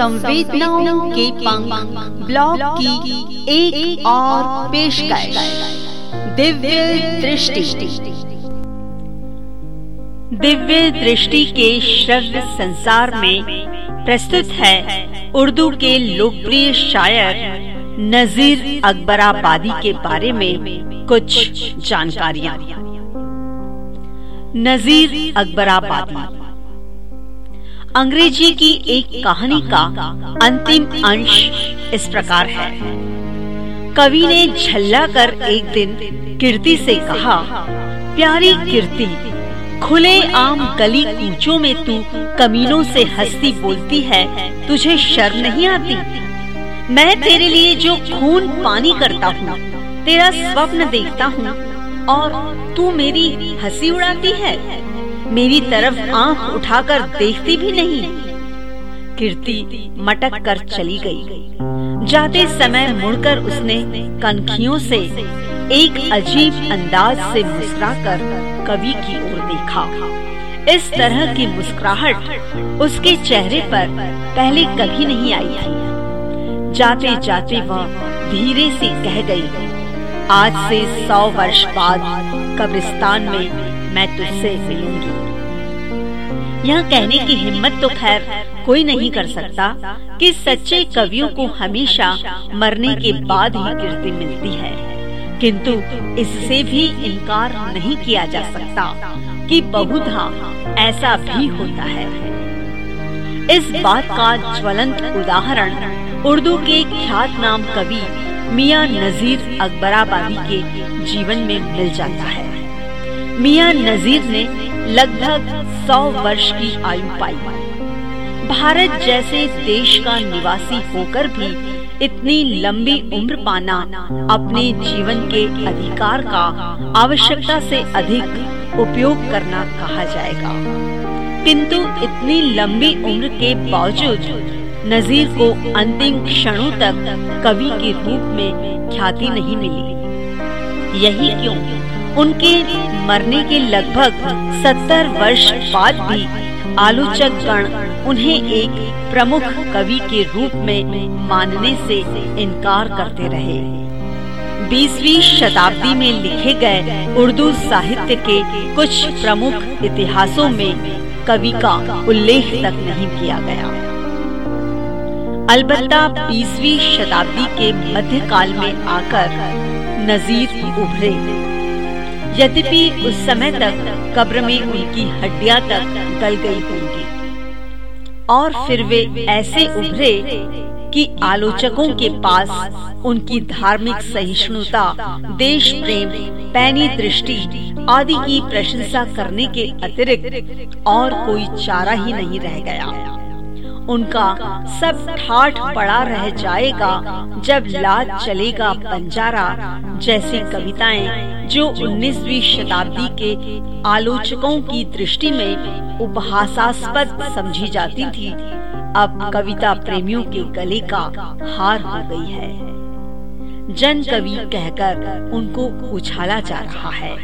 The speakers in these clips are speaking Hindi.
संवेदनाओं के पंख ब्लॉग की एक, एक और पेश दिव्य दृष्टि। दिव्य दृष्टि के श्रव्य संसार में प्रस्तुत है उर्दू के लोकप्रिय शायर नजीर अकबराबादी के बारे में कुछ जानकारियाँ। नजीर अकबराबादी। अंग्रेज़ी की एक कहानी का अंतिम अंश इस प्रकार है। कवि ने झल्ला कर एक दिन कीर्ति से कहा, प्यारी कीर्ति, खुले आम गली कूचों में तू कमीनों से हंसती बोलती है, तुझे शर्म नहीं आती? मैं तेरे लिए जो खून पानी करता हूँ, तेरा स्वप्न देखता हूँ, और तू मेरी हँसी उड़ाती है? मेरी तरफ़ आँख उठाकर देखती भी नहीं। कीर्ति मटक कर चली गई। जाते समय मुड़कर उसने कनखियों से एक अजीब अंदाज से मुस्कुराकर कवि की ओर देखा। इस तरह की मुस्कुराहट उसके चेहरे पर पहले कभी नहीं आई थी। जाते जाते वह धीरे से कह गई, आज से सौ वर्ष बाद कब्रिस्तान में मैं तुझसे मिलूँगी। यह कहने की हिम्मत तो खैर कोई नहीं कर सकता कि सच्चे कवियों को हमेशा मरने के बाद ही कीर्ति मिलती है। किंतु इससे भी इनकार नहीं किया जा सकता कि बहुधा ऐसा भी होता है। इस बात का ज्वलंत उदाहरण उर्दू के ख्यात नाम कवि मियाँ नजीर अकबराबादी के जीवन में मिल जाता है। मियाँ नजीर ने लगभग सौ वर्ष की आयु पाई। भारत जैसे देश का निवासी होकर भी इतनी लंबी उम्र पाना अपने जीवन के अधिकार का आवश्यकता से अधिक उपयोग करना कहा जाएगा। किंतु इतनी लंबी उम्र के बावजूद नजीर को अंतिम क्षणों तक कवि के रूप में ख्याति नहीं मिली। यही क्यों? उनके मरने के लगभग सत्तर वर्ष बाद भी आलोचक गण उन्हें एक प्रमुख कवि के रूप में मानने से इनकार करते रहे। बीसवीं शताब्दी में लिखे गए उर्दू साहित्य के कुछ प्रमुख इतिहासों में कवि का उल्लेख तक नहीं किया गया। अलबत्ता बीसवीं शताब्दी के मध्यकाल में आकर नजीर उभरे। यद्यपि उस समय तक कब्र में उनकी हड्डियाँ तक गल गई होंगी। और फिर वे ऐसे उभरे कि आलोचकों के पास उनकी धार्मिक सहिष्णुता देश प्रेम पैनी दृष्टि आदि की प्रशंसा करने के अतिरिक्त और कोई चारा ही नहीं रह गया। उनका सब ठाठ पड़ा रह जाएगा जब लाद चलेगा पंजारा जैसी कविताएँ जो 19वीं शताब्दी के आलोचकों की दृष्टि में उपहासास्पद समझी जाती थी, अब कविता प्रेमियों के गले का हार हो गई है। जन कवि कहकर उनको उछाला जा रहा है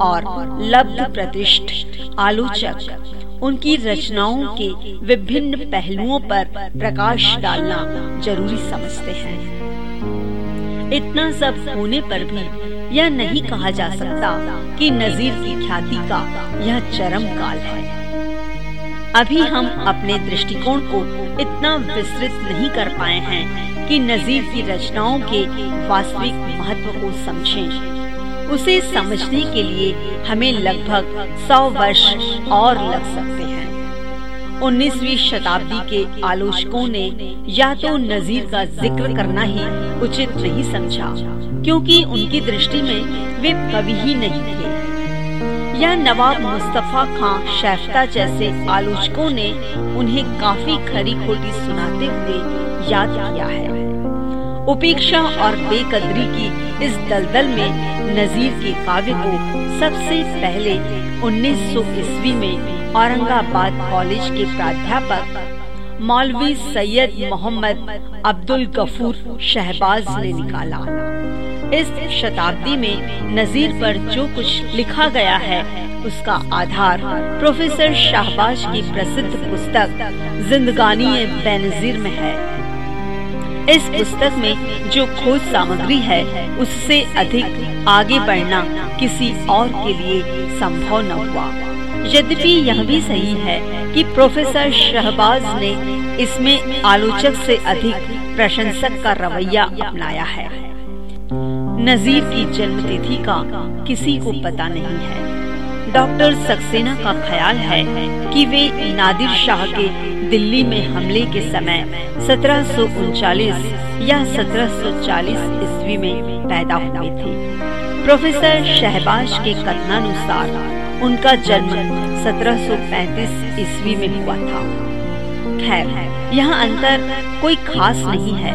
और लब्ध प्रतिष्ठ आलोचक उनकी रचनाओं के विभिन्न पहलुओं पर प्रकाश डालना ज़रूरी समझते हैं इतना सब होने पर भी यह नहीं कहा जा सकता कि नजीर की ख्याति का यह चरम काल है अभी हम अपने दृष्टिकोण को इतना विस्तृत नहीं कर पाए हैं कि नजीर की रचनाओं के वास्तविक महत्व को समझें। उसे समझने के लिए हमें लगभग सौ वर्ष और लग सकते हैं। 19वीं शताब्दी के आलोचकों ने या तो नजीर का ज़िक्र करना ही उचित नहीं समझा, क्योंकि उनकी दृष्टि में वे कवि ही नहीं थे। या नवाब मुस्तफ़ा खां शैफ्ता जैसे आलोचकों ने उन्हें काफ़ी खरी खोटी सुनाते हुए याद किया है। उपेक्षा और बेकदरी की इस दलदल में नजीर के काव्य को सबसे पहले 1900 ईस्वी में औरंगाबाद कॉलेज के प्राध्यापक मौलवी सैयद मोहम्मद अब्दुल गफूर शहबाज ने निकाला। इस शताब्दी में नजीर पर जो कुछ लिखा गया है, उसका आधार प्रोफेसर शाहबाज की प्रसिद्ध पुस्तक जिंदगानी बेनजीर में है। इस पुस्तक में जो खोज सामग्री है, उससे अधिक आगे बढ़ना किसी और के लिए संभव न हुआ। यद्यपि यह भी सही है कि प्रोफेसर शहबाज ने इसमें आलोचक से अधिक प्रशंसक का रवैया अपनाया है। नजीर की जन्म तिथि का किसी को पता नहीं है। डॉक्टर सक्सेना का ख्याल है कि वे नादिर शाह के दिल्ली में हमले के समय सत्रह या 1740 ईस्वी में पैदा हुए थे। प्रोफेसर शहबाज के कथनानुसार उनका जन्म 1735 ईस्वी में हुआ था। खैर, यह अंतर कोई खास नहीं है।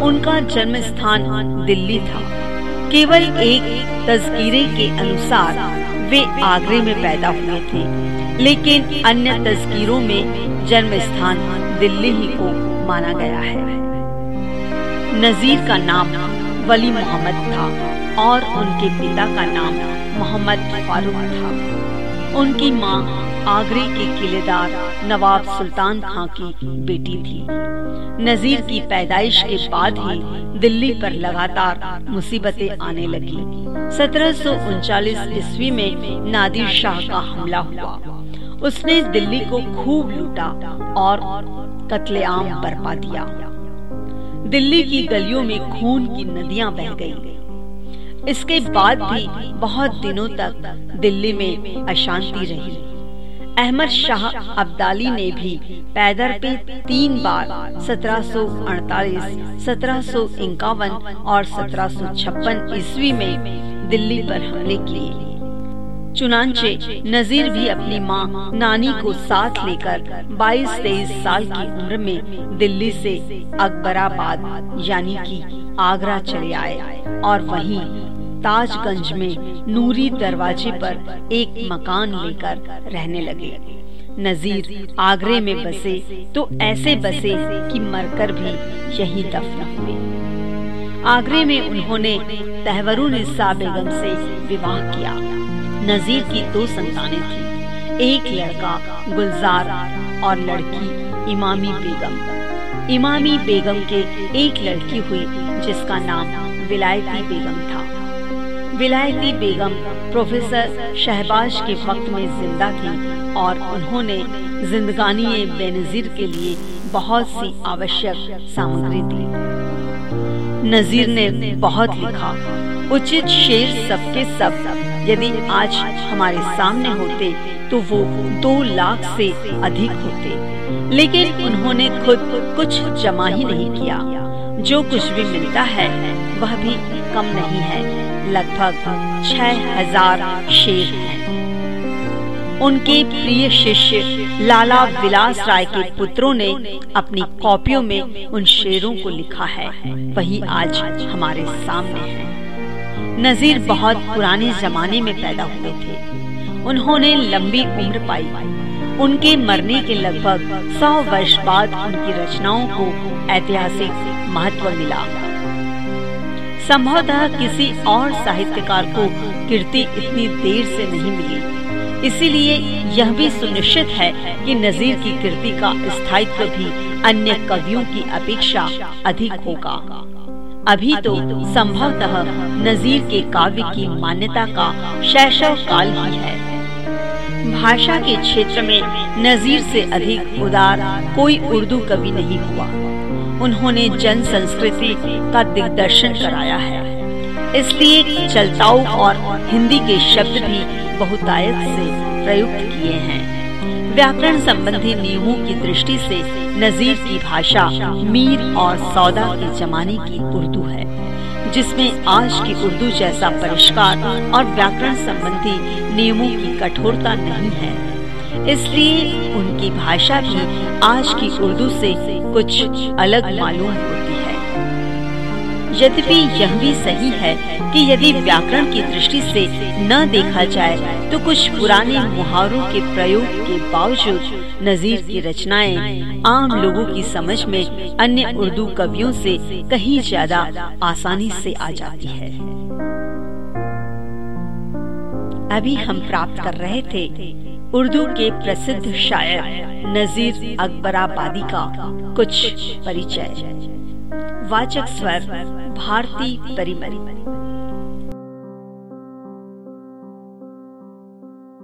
उनका जन्म स्थान दिल्ली था। केवल एक तस्कीरे के अनुसार वे आगरे में पैदा हुए थे। लेकिन अन्य तस्कीरों में जन्म स्थान दिल्ली ही को माना गया है। नजीर का नाम वली मोहम्मद था और उनके पिता का नाम मोहम्मद फारूक था। उनकी माँ आगरे के किलेदार नवाब सुल्तान खां की बेटी थी। नजीर की पैदाइश के बाद ही दिल्ली पर लगातार मुसीबतें आने लगी। सत्रह ईस्वी में नादिर शाह का हमला हुआ। उसने दिल्ली को खूब लूटा और कत्लेआम बरपा दिया। दिल्ली की गलियों में खून की नदियाँ बह गईं। इसके बाद भी बहुत दिनों तक दिल्ली में अशांति रही। अहमद शाह अब्दाली ने भी पैदर पे तीन बार 1748, सत्रह और सत्रह ईस्वी में दिल्ली पर हमले किए। चुनाचे नजीर भी अपनी माँ, नानी को साथ लेकर 22-23 साल की उम्र में दिल्ली से अकबराबाद, यानी कि आगरा चले आए और वहीं ताजगंज में नूरी दरवाजे पर एक मकान लेकर रहने लगे। नजीर आगरे में बसे तो ऐसे बसे कि मरकर भी यही दफन हुए। आगरे में उन्होंने तहवरुन बेगम से विवाह किया। नजीर की दो संतानें थी। एक लड़का, गुलजार, और लड़की, इमामी बेगम। इमामी बेगम के एक लड़की हुई, जिसका नाम विलायती बेगम था। विलायती बेगम प्रोफेसर शहबाज के वक्त में ज़िंदा थी और उन्होंने जिंदगानी बेनजीर के लिए बहुत सी आवश्यक सामग्री दी। नजीर ने बहुत लिखा, उचित शेर सबके सब यदि आज हमारे सामने होते तो वो दो लाख से अधिक होते। लेकिन उन्होंने खुद कुछ जमा ही नहीं किया। जो कुछ भी मिलता है, वह भी कम नहीं है। लगभग छह हज़ार शेर हैं। उनके प्रिय शिष्य लाला विलास राय के पुत्रों ने अपनी कॉपियों में उन शेरों को लिखा है। वही आज हमारे सामने है। नजीर बहुत पुराने जमाने में पैदा हुए थे। उन्होंने लंबी उम्र पाई। उनके मरने के लगभग सौ वर्ष बाद उनकी रचनाओं को ऐतिहासिक महत्व मिला। संभवतः किसी और साहित्यकार को कीर्ति इतनी देर से नहीं मिली। इसीलिए यह भी सुनिश्चित है कि नजीर की कीर्ति का स्थायित्व भी अन्य कवियों की अपेक्षा अधिक होगा। अभी तो संभवतः नजीर के काव्य की मान्यता का शैशव काल ही है। भाषा के क्षेत्र में नजीर से अधिक उदार कोई उर्दू कवि नहीं हुआ। उन्होंने जन संस्कृति का दिग्दर्शन कराया है। इसलिए चलताऊ और हिंदी के शब्द भी बहुतायत से प्रयुक्त किए हैं। व्याकरण संबंधी नियमों की दृष्टि से नजीर की भाषा मीर और सौदा के जमाने की उर्दू है, जिसमें आज की उर्दू जैसा परिष्कार और व्याकरण संबंधी नियमों की कठोरता नहीं है। इसलिए उनकी भाषा भी आज की उर्दू से कुछ अलग मालूम होती यद्यपि यह भी सही है कि यदि व्याकरण की दृष्टि से न देखा जाए तो कुछ पुराने मुहावरों के प्रयोग के बावजूद नजीर की रचनाएँ आम लोगों की समझ में अन्य उर्दू कवियों से कहीं ज़्यादा आसानी से आ जाती है। अभी हम प्राप्त कर रहे थे उर्दू के प्रसिद्ध शायर नजीर अकबराबादी का कुछ परिचय। वाचक स्वर भारती परिमरी